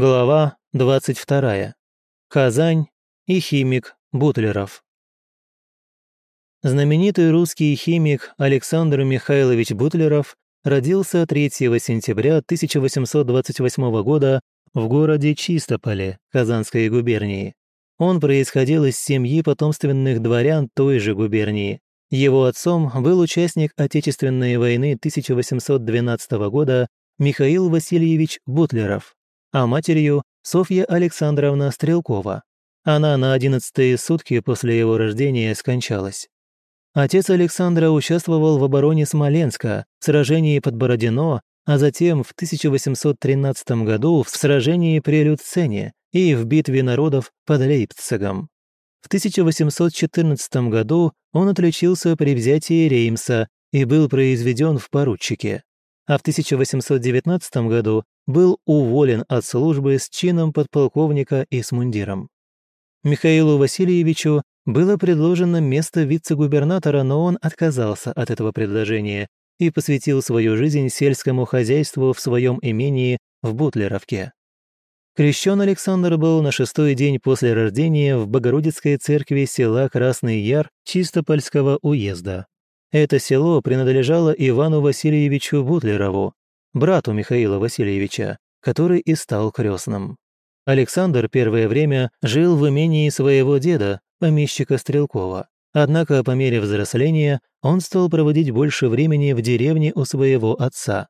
Глава 22. Казань и химик Бутлеров. Знаменитый русский химик Александр Михайлович Бутлеров родился 3 сентября 1828 года в городе Чистополе Казанской губернии. Он происходил из семьи потомственных дворян той же губернии. Его отцом был участник Отечественной войны 1812 года Михаил Васильевич Бутлеров, а матерью Софья Александровна Стрелкова. Она на одиннадцатые сутки после его рождения скончалась. Отец Александра участвовал в обороне Смоленска, в сражении под Бородино, а затем в 1813 году в сражении при Люцене и в битве народов под Лейпцигом. В 1814 году он отличился при взятии Реймса и был произведен в поручике а в 1819 году был уволен от службы с чином подполковника и с мундиром. Михаилу Васильевичу было предложено место вице-губернатора, но он отказался от этого предложения и посвятил свою жизнь сельскому хозяйству в своем имении в Бутлеровке. Крещен Александр был на шестой день после рождения в Богородицкой церкви села Красный Яр Чистопольского уезда. Это село принадлежало Ивану Васильевичу Бутлерову, брату Михаила Васильевича, который и стал крестным. Александр первое время жил в имении своего деда, помещика Стрелкова. Однако по мере взросления он стал проводить больше времени в деревне у своего отца.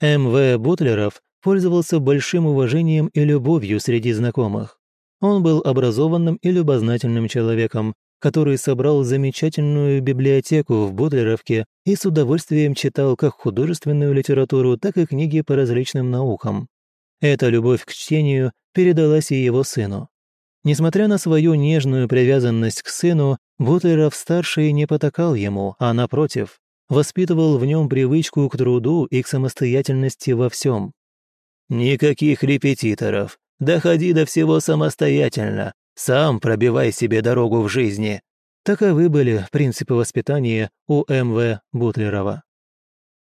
М.В. Бутлеров пользовался большим уважением и любовью среди знакомых. Он был образованным и любознательным человеком, который собрал замечательную библиотеку в Бодлеровке и с удовольствием читал как художественную литературу, так и книги по различным наукам. Эта любовь к чтению передалась и его сыну. Несмотря на свою нежную привязанность к сыну, Бутлеров-старший не потакал ему, а напротив, воспитывал в нем привычку к труду и к самостоятельности во всем. «Никаких репетиторов, доходи до всего самостоятельно, сам пробивай себе дорогу в жизни. Таковы были принципы воспитания у М.В. Бутлерова.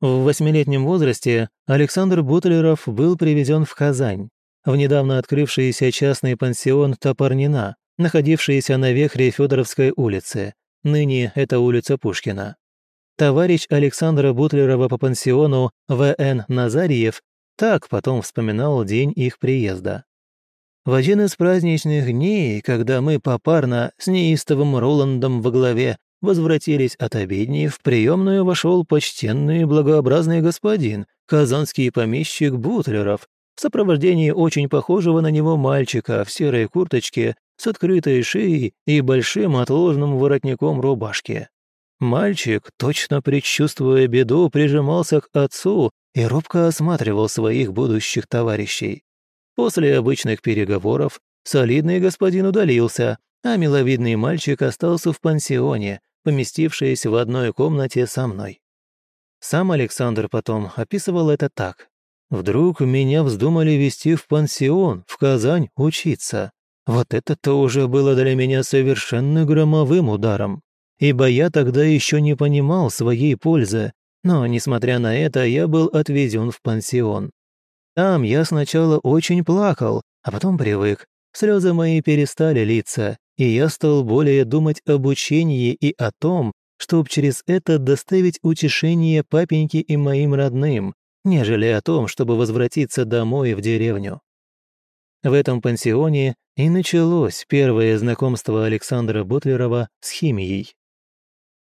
В восьмилетнем возрасте Александр Бутлеров был привезен в Казань, в недавно открывшийся частный пансион Топорнина, находившийся на вехре Федоровской улицы, ныне это улица Пушкина. Товарищ Александра Бутлерова по пансиону В.Н. Назарьев так потом вспоминал день их приезда. В один из праздничных дней, когда мы попарно с неистовым Роландом во главе возвратились от обедни, в приемную вошел почтенный и благообразный господин, казанский помещик Бутлеров, в сопровождении очень похожего на него мальчика в серой курточке с открытой шеей и большим отложенным воротником рубашки. Мальчик, точно предчувствуя беду, прижимался к отцу и робко осматривал своих будущих товарищей. После обычных переговоров солидный господин удалился, а миловидный мальчик остался в пансионе, поместившись в одной комнате со мной. Сам Александр потом описывал это так. «Вдруг меня вздумали вести в пансион, в Казань, учиться. Вот это-то уже было для меня совершенно громовым ударом, ибо я тогда еще не понимал своей пользы, но, несмотря на это, я был отведен в пансион. Там я сначала очень плакал, а потом привык. Слезы мои перестали литься, и я стал более думать об учении и о том, чтобы через это доставить утешение папеньке и моим родным, нежели о том, чтобы возвратиться домой в деревню. В этом пансионе и началось первое знакомство Александра Бутлерова с химией.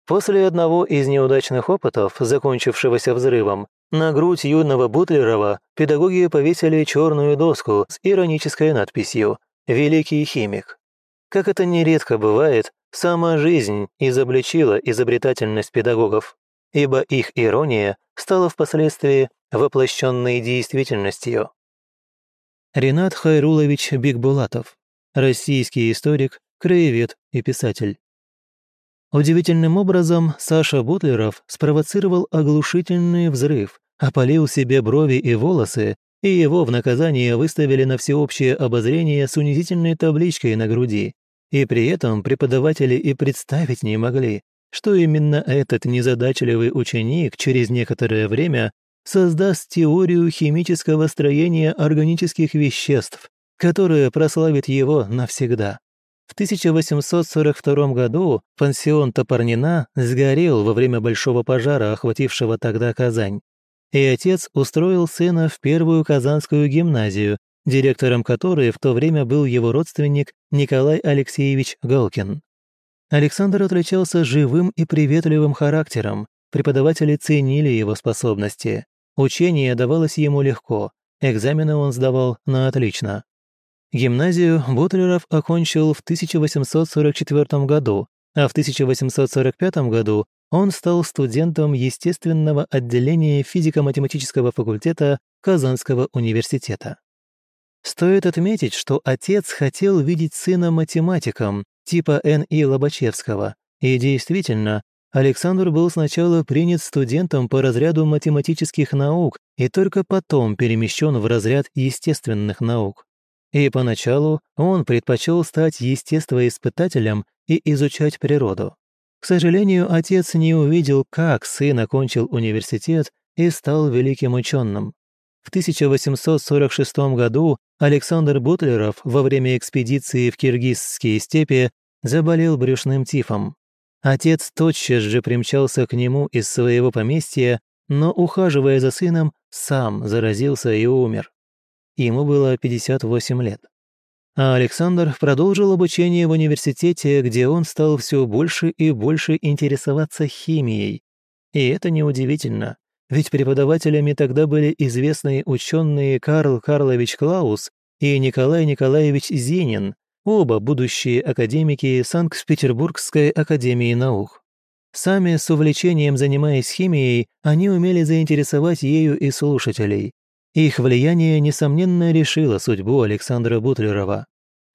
После одного из неудачных опытов, закончившегося взрывом, на грудь юного Бутлерова педагоги повесили черную доску с иронической надписью «Великий химик». Как это нередко бывает, сама жизнь изобличила изобретательность педагогов, ибо их ирония стала впоследствии воплощенной действительностью. Ренат Хайрулович Бигбулатов, российский историк, краевед и писатель. Удивительным образом Саша Бутлеров спровоцировал оглушительный взрыв, опалил себе брови и волосы, и его в наказание выставили на всеобщее обозрение с унизительной табличкой на груди. И при этом преподаватели и представить не могли, что именно этот незадачливый ученик через некоторое время создаст теорию химического строения органических веществ, которая прославит его навсегда. В 1842 году пансион Топорнина сгорел во время большого пожара, охватившего тогда Казань. И отец устроил сына в первую Казанскую гимназию, директором которой в то время был его родственник Николай Алексеевич Галкин. Александр отличался живым и приветливым характером, преподаватели ценили его способности. Учение давалось ему легко, экзамены он сдавал на отлично. Гимназию Бутлеров окончил в 1844 году, а в 1845 году он стал студентом естественного отделения физико-математического факультета Казанского университета. Стоит отметить, что отец хотел видеть сына математиком, типа Н.И. Лобачевского, и действительно, Александр был сначала принят студентом по разряду математических наук и только потом перемещен в разряд естественных наук. И поначалу он предпочел стать естествоиспытателем и изучать природу. К сожалению, отец не увидел, как сын окончил университет и стал великим ученым. В 1846 году Александр Бутлеров во время экспедиции в киргизские степи заболел брюшным тифом. Отец тотчас же примчался к нему из своего поместья, но, ухаживая за сыном, сам заразился и умер. Ему было 58 лет. А Александр продолжил обучение в университете, где он стал все больше и больше интересоваться химией. И это неудивительно, ведь преподавателями тогда были известные ученые Карл Карлович Клаус и Николай Николаевич Зенин, оба будущие академики Санкт-Петербургской академии наук. Сами с увлечением занимаясь химией, они умели заинтересовать ею и слушателей, их влияние, несомненно, решило судьбу Александра Бутлерова.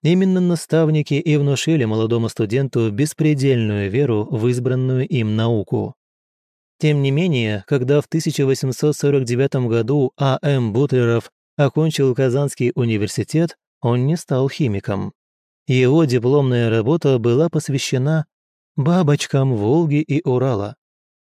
Именно наставники и внушили молодому студенту беспредельную веру в избранную им науку. Тем не менее, когда в 1849 году А.М. Бутлеров окончил Казанский университет, он не стал химиком. Его дипломная работа была посвящена бабочкам Волги и Урала.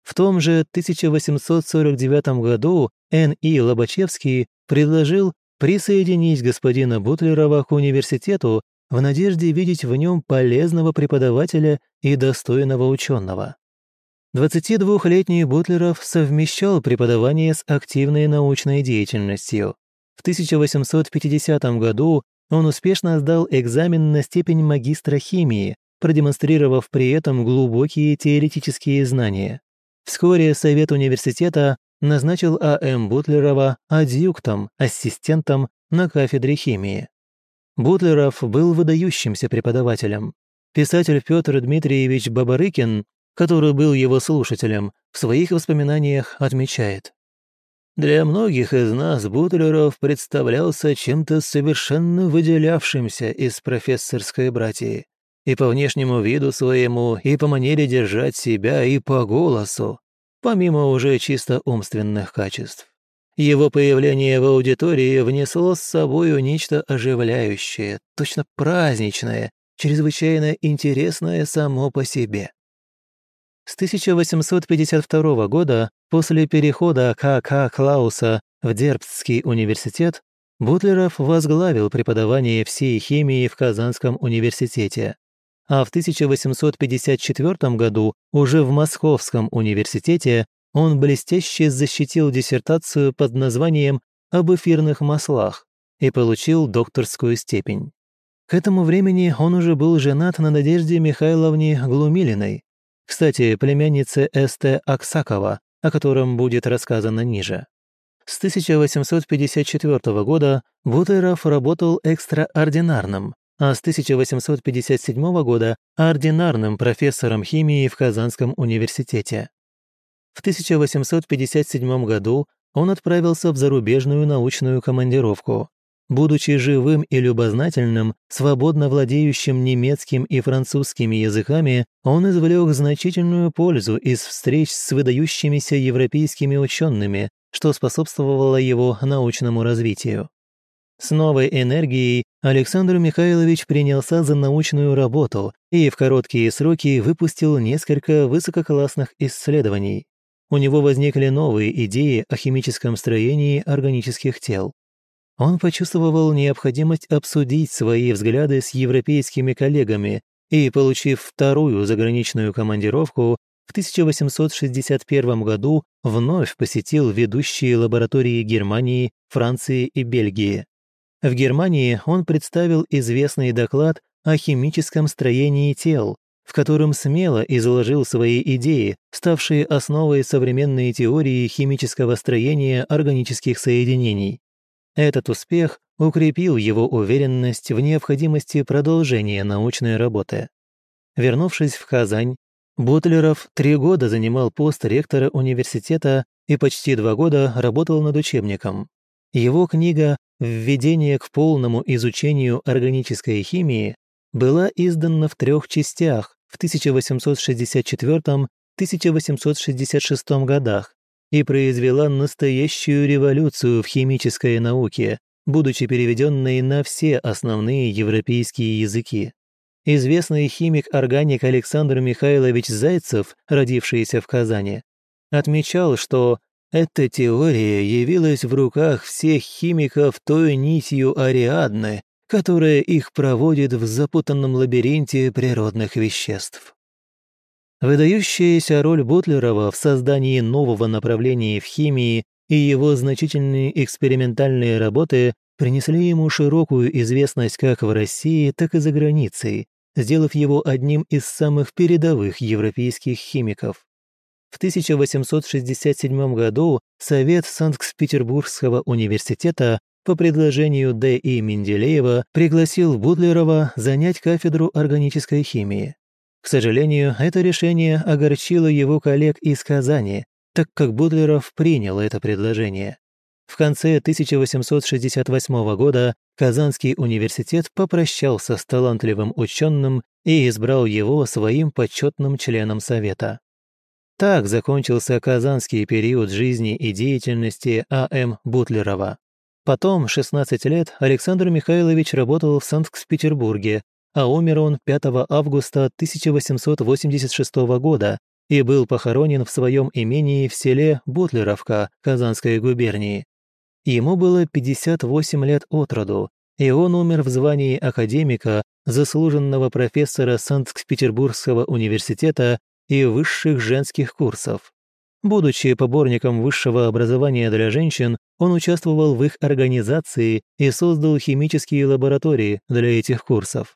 В том же 1849 году Н.И. Лобачевский предложил присоединить господина Бутлерова к университету в надежде видеть в нем полезного преподавателя и достойного ученого. 22-летний Бутлеров совмещал преподавание с активной научной деятельностью. В 1850 году он успешно сдал экзамен на степень магистра химии, продемонстрировав при этом глубокие теоретические знания. Вскоре Совет университета назначил А.М. Бутлерова адъюктом, ассистентом на кафедре химии. Бутлеров был выдающимся преподавателем. Писатель Петр Дмитриевич Бабарыкин, который был его слушателем, в своих воспоминаниях отмечает. Для многих из нас Бутлеров представлялся чем-то совершенно выделявшимся из профессорской братьи и по внешнему виду своему, и по манере держать себя, и по голосу, помимо уже чисто умственных качеств. Его появление в аудитории внесло с собою нечто оживляющее, точно праздничное, чрезвычайно интересное само по себе. С 1852 года, после перехода К.К. Клауса в Дербстский университет, Бутлеров возглавил преподавание всей химии в Казанском университете а в 1854 году уже в Московском университете он блестяще защитил диссертацию под названием «Об эфирных маслах» и получил докторскую степень. К этому времени он уже был женат на Надежде Михайловне Глумилиной, кстати, племяннице С.Т. Аксакова, о котором будет рассказано ниже. С 1854 года Бутеров работал экстраординарным, а с 1857 года ординарным профессором химии в Казанском университете. В 1857 году он отправился в зарубежную научную командировку. Будучи живым и любознательным, свободно владеющим немецким и французскими языками, он извлек значительную пользу из встреч с выдающимися европейскими учеными, что способствовало его научному развитию. С новой энергией Александр Михайлович принялся за научную работу и в короткие сроки выпустил несколько высококлассных исследований. у него возникли новые идеи о химическом строении органических тел. Он почувствовал необходимость обсудить свои взгляды с европейскими коллегами и, получив вторую заграничную командировку, в 1861 году вновь посетил ведущие лаборатории Германии, Франции и Бельгии. В Германии он представил известный доклад о химическом строении тел, в котором смело изложил свои идеи, ставшие основой современной теории химического строения органических соединений. Этот успех укрепил его уверенность в необходимости продолжения научной работы. Вернувшись в Казань, Бутлеров три года занимал пост ректора университета и почти два года работал над учебником. Его книга «Введение к полному изучению органической химии» была издана в трех частях в 1864-1866 годах и произвела настоящую революцию в химической науке, будучи переведенной на все основные европейские языки. Известный химик-органик Александр Михайлович Зайцев, родившийся в Казани, отмечал, что эта теория явилась в руках всех химиков той нитью Ариадны, которая их проводит в запутанном лабиринте природных веществ. Выдающаяся роль Бутлерова в создании нового направления в химии и его значительные экспериментальные работы принесли ему широкую известность как в России, так и за границей, сделав его одним из самых передовых европейских химиков. В 1867 году Совет Санкт-Петербургского университета по предложению Д.И. Менделеева пригласил Бутлерова занять кафедру органической химии. К сожалению, это решение огорчило его коллег из Казани, так как Бутлеров принял это предложение. В конце 1868 года Казанский университет попрощался с талантливым ученым и избрал его своим почетным членом Совета. Так закончился казанский период жизни и деятельности А.М. Бутлерова. Потом, 16 лет, Александр Михайлович работал в Санкт-Петербурге, а умер он 5 августа 1886 года и был похоронен в своем имении в селе Бутлеровка Казанской губернии. Ему было 58 лет от роду, и он умер в звании академика, заслуженного профессора Санкт-Петербургского университета и высших женских курсов. Будучи поборником высшего образования для женщин, он участвовал в их организации и создал химические лаборатории для этих курсов.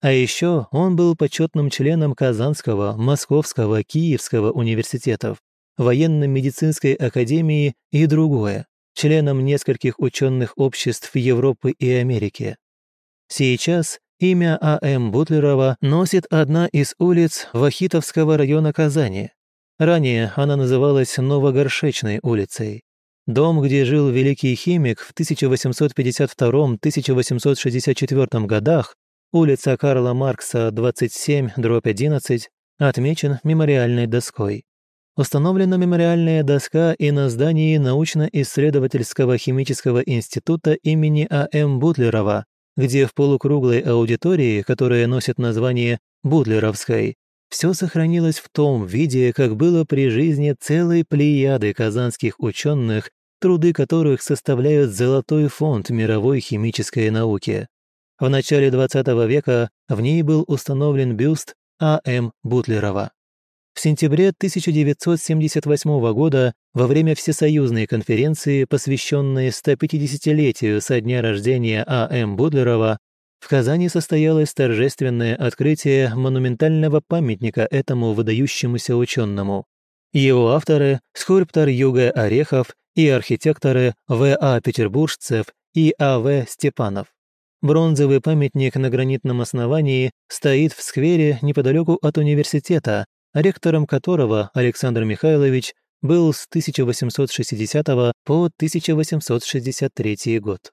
А еще он был почетным членом Казанского, Московского, Киевского университетов, военно-медицинской академии и другое, членом нескольких ученых обществ Европы и Америки. Сейчас имя А.М. Бутлерова носит одна из улиц Вахитовского района Казани, Ранее она называлась Новогоршечной улицей. Дом, где жил великий химик в 1852-1864 годах, улица Карла Маркса, 27, дробь 11, отмечен мемориальной доской. Установлена мемориальная доска и на здании научно-исследовательского химического института имени А.М. Бутлерова, где в полукруглой аудитории, которая носит название Бутлеровской, все сохранилось в том виде, как было при жизни целой плеяды казанских ученых, труды которых составляют золотой фонд мировой химической науки. В начале XX века в ней был установлен бюст А.М. Бутлерова. В сентябре 1978 года, во время Всесоюзной конференции, посвященной 150-летию со дня рождения А.М. Бутлерова, в Казани состоялось торжественное открытие монументального памятника этому выдающемуся ученому. Его авторы – скульптор Юга Орехов и архитекторы В.А. Петербуржцев и А.В. Степанов. Бронзовый памятник на гранитном основании стоит в сквере неподалеку от университета, ректором которого Александр Михайлович был с 1860 по 1863 год.